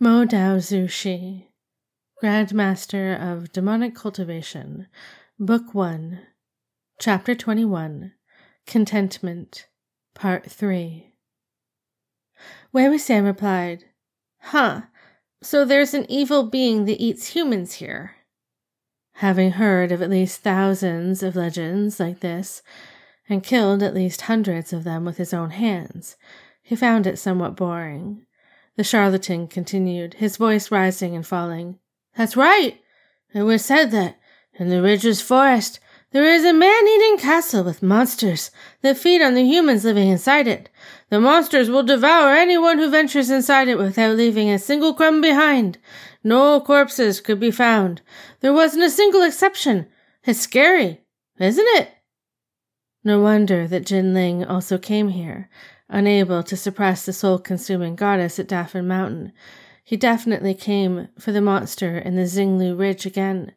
Mo Dao Zushi, Grand Master of Demonic Cultivation, Book 1, Chapter 21, Contentment, Part 3. Wei Wuxian replied, Huh, so there's an evil being that eats humans here. Having heard of at least thousands of legends like this, and killed at least hundreds of them with his own hands, he found it somewhat boring. The charlatan continued, his voice rising and falling. That's right. It was said that in the Ridges Forest there is a man-eating castle with monsters that feed on the humans living inside it. The monsters will devour anyone who ventures inside it without leaving a single crumb behind. No corpses could be found. There wasn't a single exception. It's scary, isn't it? No wonder that Jin Ling also came here, unable to suppress the soul consuming goddess at Dafan Mountain. He definitely came for the monster in the Xinglu Ridge again.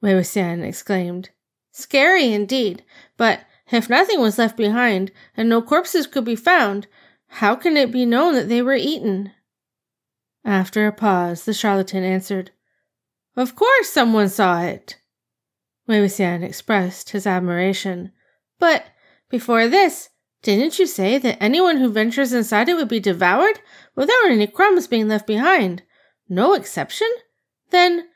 Wei Wuxian exclaimed. Scary indeed, but if nothing was left behind and no corpses could be found, how can it be known that they were eaten? After a pause, the charlatan answered, Of course someone saw it. Wei Wuxian expressed his admiration. But before this, didn't you say that anyone who ventures inside it would be devoured without any crumbs being left behind? No exception? Then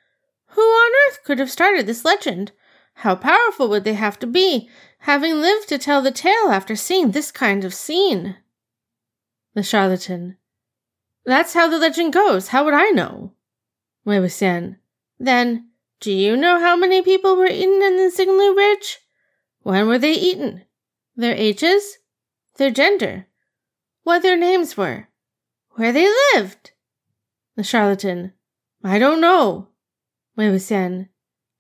who on earth could have started this legend? How powerful would they have to be, having lived to tell the tale after seeing this kind of scene? The charlatan. That's how the legend goes. How would I know? Wei Wuxian. Then, do you know how many people were eaten in the Xinglu Ridge? When were they eaten? Their ages? Their gender, what their names were, where they lived. The charlatan, I don't know. Wei Wuxian,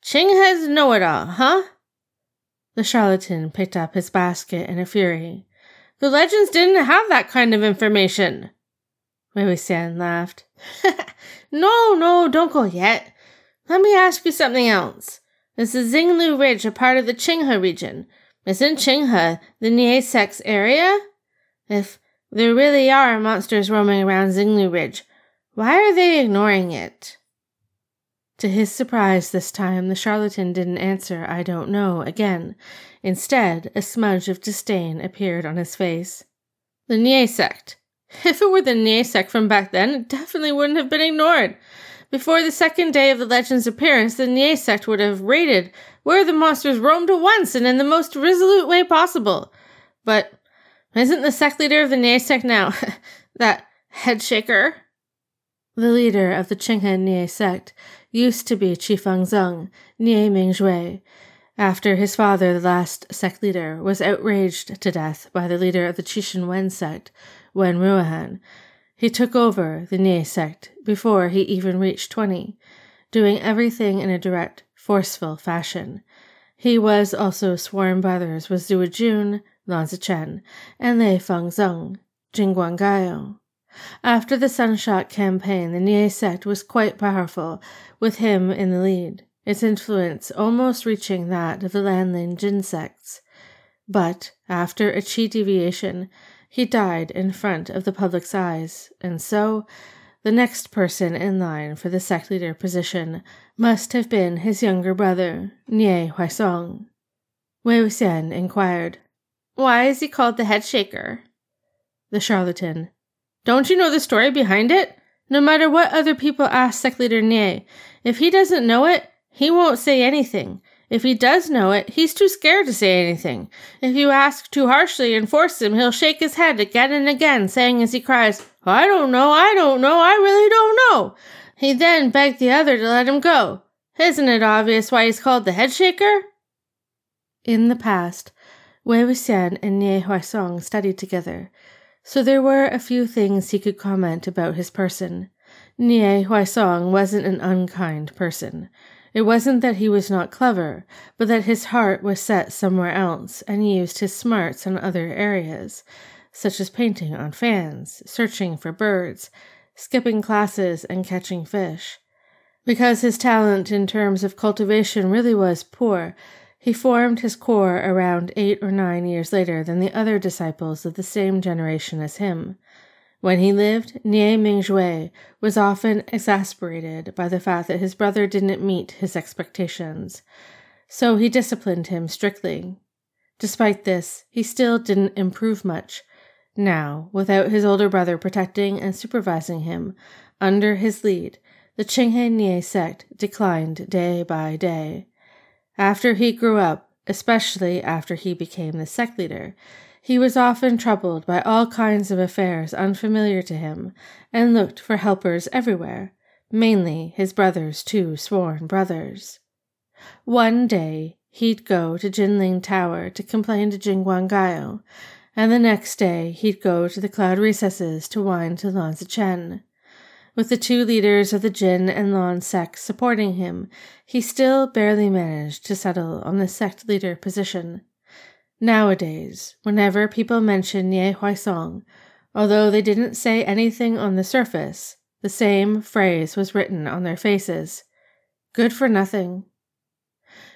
Ching has know it all, huh? The charlatan picked up his basket in a fury. The legends didn't have that kind of information. Wei Wuxian laughed. no, no, don't go yet. Let me ask you something else. This Is Xinglu Ridge a part of the Qinghe region? Isn't Qinghe the Nie area? If there really are monsters roaming around Xinglu Ridge, why are they ignoring it? To his surprise this time, the charlatan didn't answer, I don't know, again. Instead, a smudge of disdain appeared on his face. The Nie sect. If it were the Nie sect from back then, it definitely wouldn't have been ignored. Before the second day of the legend's appearance, the Nie sect would have raided where the monsters roamed at once and in the most resolute way possible. But isn't the sect leader of the sect now that head shaker? The leader of the Qinghe Nie sect used to be Chifeng Zun, Nie Mingjue, after his father, the last sect leader, was outraged to death by the leader of the Qishan Wen sect, Wen Ruohan, he took over the Nie sect before he even reached 20, doing everything in a direct, forceful fashion. He was also sworn brothers with Zewu Jun, Lan Xichen, and Lianfang Zun, Jin Guangyao. After the Sunshot campaign, the Nie sect was quite powerful, with him in the lead, its influence almost reaching that of the Lanling Jin sects. But after a qi deviation, he died in front of the public's eyes, and so the next person in line for the sect leader position must have been his younger brother, Nie Huaisang. Wei Wuxian inquired, Why is he called the head shaker? The charlatan, Don't you know the story behind it? No matter what other people ask sect leader Nie, if he doesn't know it, he won't say anything. If he does know it, he's too scared to say anything. If you ask too harshly and force him, he'll shake his head again and again, saying as he cries, I don't know, I don't know, I really don't know. He then begged the other to let him go. Isn't it obvious why he's called the head shaker? In the past, Wei Wuxian and Nie Huaisang studied together, so there were a few things he could comment about his person. Nie Huaisang wasn't an unkind person. It wasn't that he was not clever, but that his heart was set somewhere else and he used his smarts in other areas, such as painting on fans, searching for birds, skipping classes, and catching fish. Because his talent in terms of cultivation really was poor, he formed his core around eight or nine years later than the other disciples of the same generation as him. When he lived, Nie Mingjue was often exasperated by the fact that his brother didn't meet his expectations, so he disciplined him strictly. Despite this, he still didn't improve much. Now, without his older brother protecting and supervising him under his lead, the Qinghe Nie sect declined day by day. After he grew up, especially after he became the sect leader, he was often troubled by all kinds of affairs unfamiliar to him and looked for helpers everywhere, mainly his brother's two sworn brothers. One day he'd go to Jinling Tower to complain to Jin Guangyao, and the next day he'd go to the cloud recesses to whine to Lan Xichen. With the two leaders of the Jin and Lan sects supporting him, he still barely managed to settle on the sect leader position. Nowadays, whenever people mention Nie Huaisang, although they didn't say anything on the surface, the same phrase was written on their faces Good for nothing.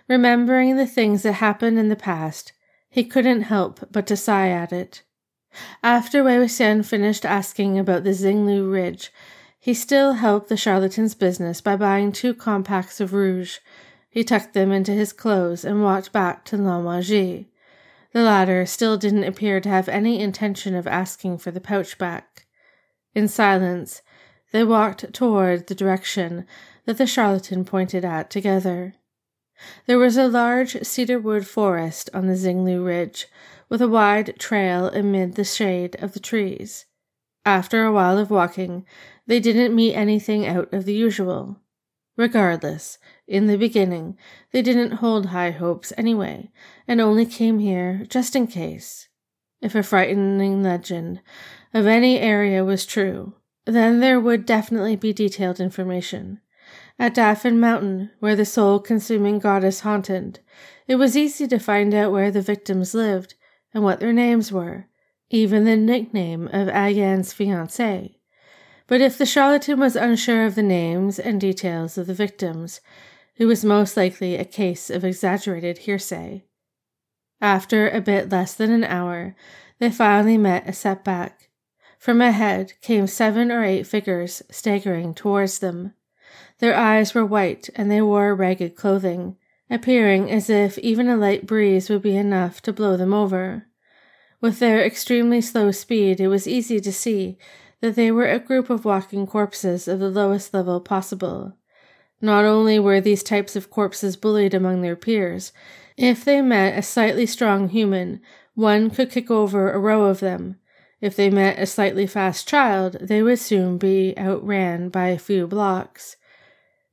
Remembering the things that happened in the past, he couldn't help but to sigh at it. After Wei Wuxian finished asking about the Xinglu Ridge, he still helped the charlatan's business by buying two compacts of rouge. He tucked them into his clothes and walked back to Wangji. The latter still didn't appear to have any intention of asking for the pouch back. In silence, they walked toward the direction that the charlatan pointed at together. There was a large cedarwood forest on the Xinglu Ridge, with a wide trail amid the shade of the trees. After a while of walking, they didn't meet anything out of the usual. Regardless, in the beginning, they didn't hold high hopes anyway, and only came here just in case. If a frightening legend of any area was true, then there would definitely be detailed information. At Dafan Mountain, where the soul consuming goddess haunted, it was easy to find out where the victims lived and what their names were, even the nickname of Ayan's fiancé. But if the charlatan was unsure of the names and details of the victims, it was most likely a case of exaggerated hearsay. After a bit less than an hour, they finally met a setback. From ahead came seven or eight figures staggering towards them. Their eyes were white and they wore ragged clothing, appearing as if even a light breeze would be enough to blow them over. With their extremely slow speed, it was easy to see that they were a group of walking corpses of the lowest level possible. Not only were these types of corpses bullied among their peers, if they met a slightly strong human, one could kick over a row of them. If they met a slightly fast child, they would soon be outran by a few blocks.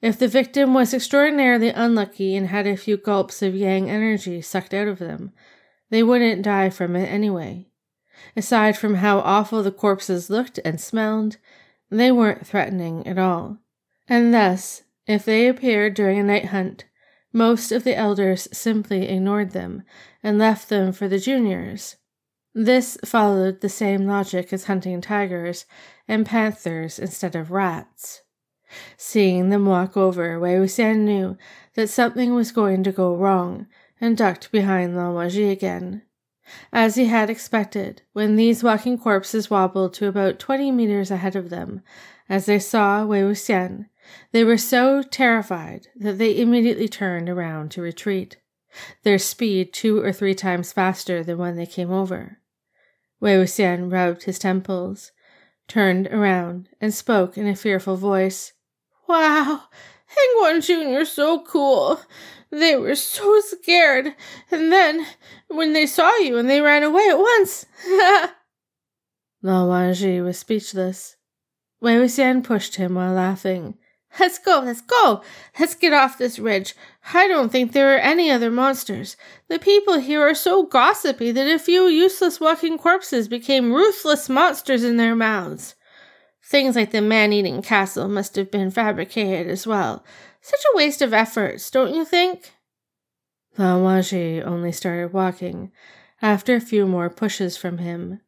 If the victim was extraordinarily unlucky and had a few gulps of yang energy sucked out of them, they wouldn't die from it anyway. Aside from how awful the corpses looked and smelled, they weren't threatening at all. And thus, if they appeared during a night hunt, most of the elders simply ignored them and left them for the juniors. This followed the same logic as hunting tigers and panthers instead of rats. Seeing them walk over, Wei Wuxian knew that something was going to go wrong and ducked behind Lan Wangji again. As he had expected, when these walking corpses wobbled to about twenty meters ahead of them, as they saw Wei Wuxian, they were so terrified that they immediately turned around to retreat, their speed two or three times faster than when they came over. Wei Wuxian rubbed his temples, turned around, and spoke in a fearful voice. Wow, Hanguang-Jun's so cool. They were so scared, and then when they saw you and they ran away at once. Lan Wangji was speechless. Wei Wuxian pushed him while laughing. Let's go, let's go. Let's get off this ridge. I don't think there are any other monsters. The people here are so gossipy that a few useless walking corpses became ruthless monsters in their mouths. Things like the man eating castle must have been fabricated as well. Such a waste of efforts, don't you think? Lan Wangji only started walking after a few more pushes from him.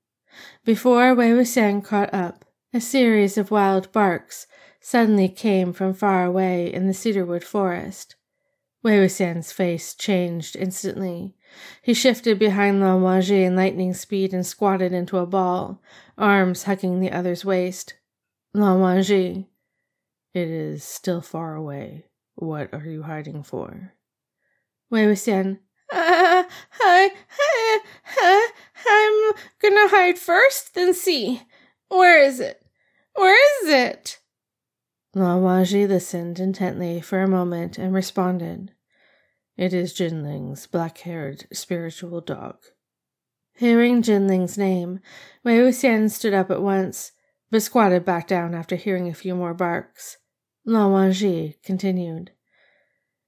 Before Wei Wuxian caught up, a series of wild barks suddenly came from far away in the cedarwood forest. Wei Wuxian's face changed instantly. He shifted behind Lan Wangji in lightning speed and squatted into a ball, arms hugging the other's waist. Lan Wangji, it is still far away. What are you hiding for? Wei Wuxian, uh, I, I, I, I'm gonna hide first, then see. Where is it? Where is it? Lan Wangji listened intently for a moment and responded. It is Jinling's black haired spiritual dog. Hearing Jinling's name, Wei Wuxian stood up at once, but squatted back down after hearing a few more barks. Lan Wangji continued.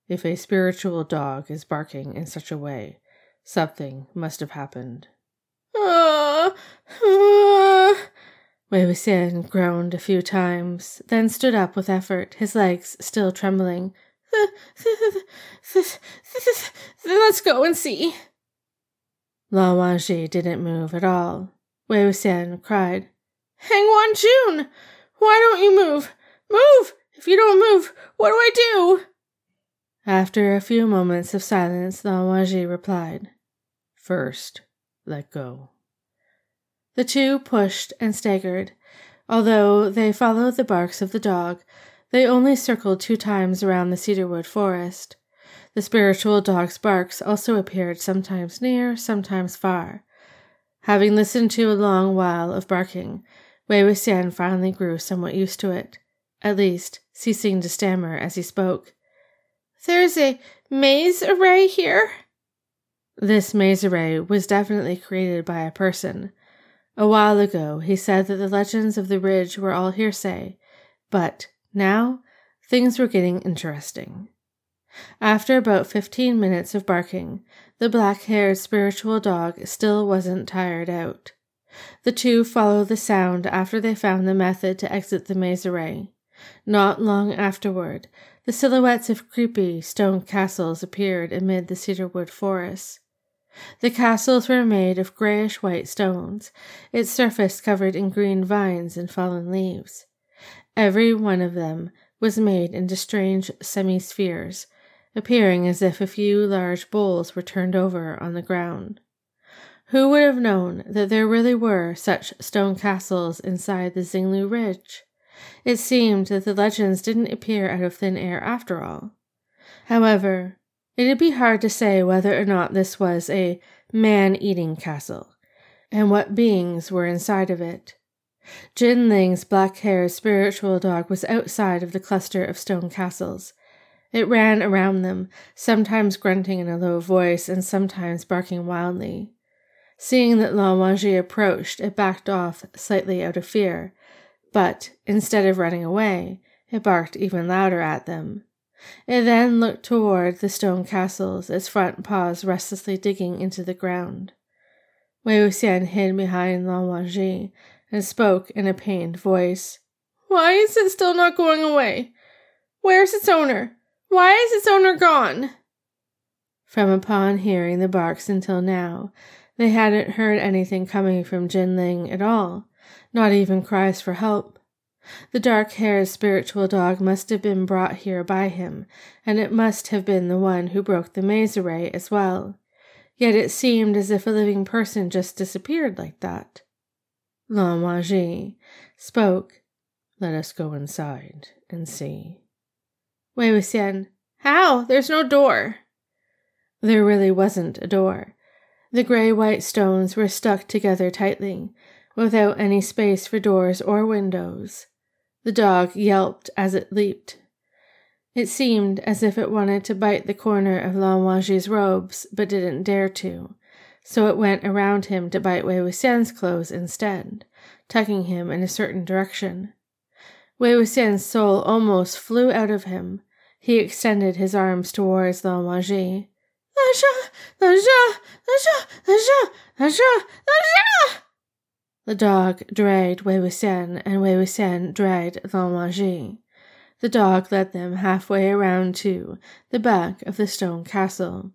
If a spiritual dog is barking in such a way, something must have happened. Uh, uh. Wei Wuxian groaned a few times, then stood up with effort, his legs still trembling. Let's go and see. Lan Wangji didn't move at all. Wei Wuxian cried, Hanguang-Jun! Why don't you move? Move! If you don't move, what do I do? After a few moments of silence, Lan Wangji replied, First, let go. The two pushed and staggered. Although they followed the barks of the dog, they only circled two times around the cedarwood forest. The spiritual dog's barks also appeared sometimes near, sometimes far. Having listened to a long while of barking, Wei Wuxian finally grew somewhat used to it, at least ceasing to stammer as he spoke. There's a maze array here? This maze array was definitely created by a person. A while ago, he said that the legends of the ridge were all hearsay, but now, things were getting interesting. After about fifteen minutes of barking, the black haired spiritual dog still wasn't tired out. The two followed the sound after they found the method to exit the maze array. Not long afterward, the silhouettes of creepy stone castles appeared amid the cedarwood forests. The castles were made of grayish white stones, its surface covered in green vines and fallen leaves. Every one of them was made into strange semi spheres, appearing as if a few large bowls were turned over on the ground. Who would have known that there really were such stone castles inside the Xinglu Ridge? It seemed that the legends didn't appear out of thin air after all. However, it'd be hard to say whether or not this was a man eating castle, and what beings were inside of it. Jinling's black haired spiritual dog was outside of the cluster of stone castles. It ran around them, sometimes grunting in a low voice and sometimes barking wildly. Seeing that Lan Wangji approached, it backed off slightly out of fear, but instead of running away, it barked even louder at them. It then looked toward the stone castles, its front paws restlessly digging into the ground. Wei Wuxian hid behind Lan Wangji and spoke in a pained voice. Why is it still not going away? Where's its owner? Why is its owner gone? From upon hearing the barks until now, they hadn't heard anything coming from Jinling at all, not even cries for help. The dark haired spiritual dog must have been brought here by him, and it must have been the one who broke the maze array as well. Yet it seemed as if a living person just disappeared like that. Wangji spoke. Let us go inside and see. Wei Wuxian, how? There's no door. There really wasn't a door. The gray white stones were stuck together tightly, without any space for doors or windows. The dog yelped as it leaped. It seemed as if it wanted to bite the corner of Lan Wangji's robes, but didn't dare to so it went around him to bite Wei Wuxian's clothes instead, tugging him in a certain direction. Wei Wuxian's soul almost flew out of him. He extended his arms towards The dog dragged Wei Wuxian, and Wei Wuxian dragged Wangji. The dog led them halfway around to the back of the stone castle.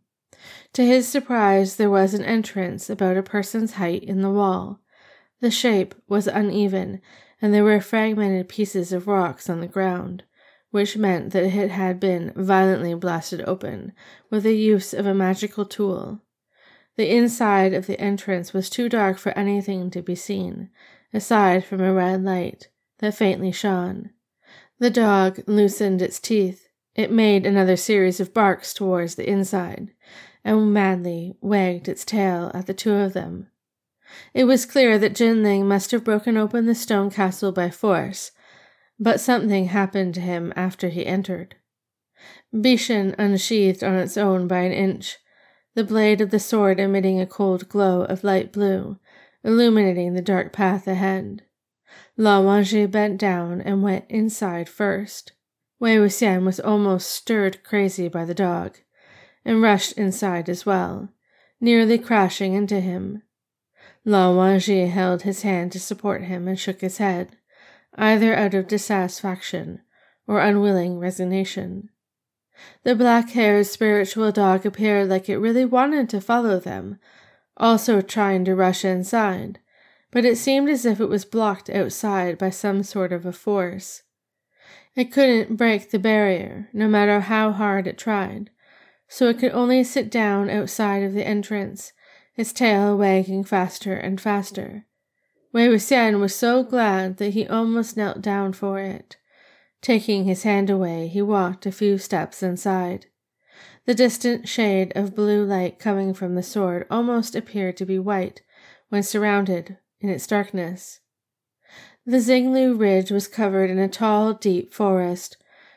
To his surprise, there was an entrance about a person's height in the wall. The shape was uneven, and there were fragmented pieces of rocks on the ground, which meant that it had been violently blasted open with the use of a magical tool. The inside of the entrance was too dark for anything to be seen, aside from a red light that faintly shone. The dog loosened its teeth. It made another series of barks towards the inside, and madly wagged its tail at the two of them. It was clear that Jinling must have broken open the stone castle by force, but something happened to him after he entered. Bichen unsheathed on its own by an inch, the blade of the sword emitting a cold glow of light blue, illuminating the dark path ahead. Lan Wangji bent down and went inside first. Wei Wuxian was almost stirred crazy by the dog, and rushed inside as well, nearly crashing into him. Lan Wangji held his hand to support him and shook his head, either out of dissatisfaction or unwilling resignation. The black haired spiritual dog appeared like it really wanted to follow them, also trying to rush inside, but it seemed as if it was blocked outside by some sort of a force. It couldn't break the barrier, no matter how hard it tried, so it could only sit down outside of the entrance, its tail wagging faster and faster. Wei Wuxian was so glad that he almost knelt down for it. Taking his hand away, he walked a few steps inside. The distant shade of blue light coming from the sword almost appeared to be white when surrounded in its darkness. The Xinglu Ridge was covered in a tall, deep forest,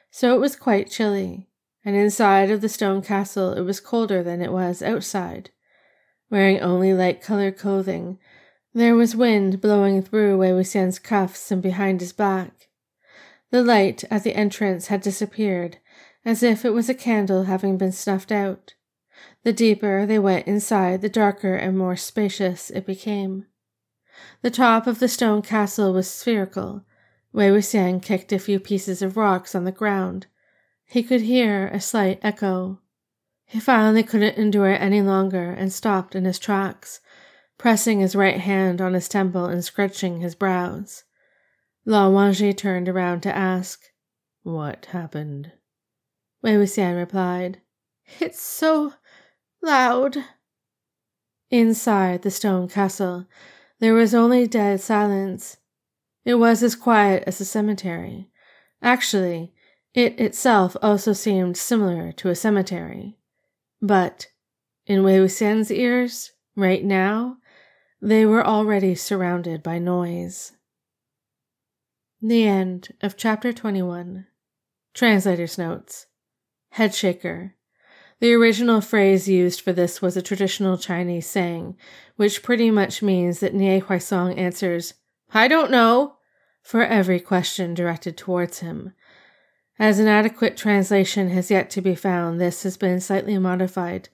so it was quite chilly, and inside of the stone castle it was colder than it was outside. Wearing only light colored clothing, there was wind blowing through Wei Wuxian's cuffs and behind his back. The light at the entrance had disappeared, as if it was a candle having been snuffed out. The deeper they went inside, the darker and more spacious it became. The top of the stone castle was spherical. Wei Wuxian kicked a few pieces of rocks on the ground. He could hear a slight echo. He finally couldn't endure it any longer and stopped in his tracks, pressing his right hand on his temple and scratching his brows. Lan Wangji turned around to ask, What happened? Wei Wuxian replied, It's so loud. Inside the stone castle, there was only dead silence. It was as quiet as a cemetery. Actually, it itself also seemed similar to a cemetery. But in Wei Wuxian's ears, right now, they were already surrounded by noise. The end of chapter 21. Translator's notes. Headshaker. The original phrase used for this was a traditional Chinese saying, which pretty much means that Nie Huaisang answers, I don't know, for every question directed towards him. As an adequate translation has yet to be found, this has been slightly modified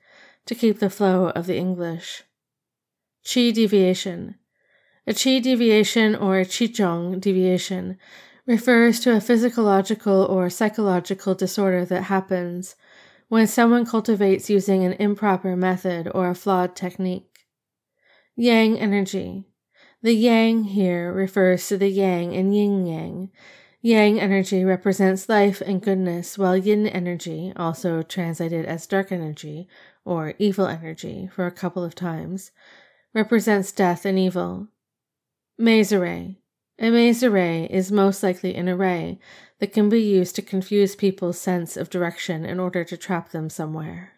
to keep the flow of the English. Qi deviation. A qi deviation or a qigong deviation refers to a physiological or psychological disorder that happens when someone cultivates using an improper method or a flawed technique. Yang energy. The yang here refers to the yang in yin yang. Yang energy represents life and goodness, while yin energy, also translated as dark energy or evil energy for a couple of times, represents death and evil. Array. A array is most likely an array that can be used to confuse people's sense of direction in order to trap them somewhere.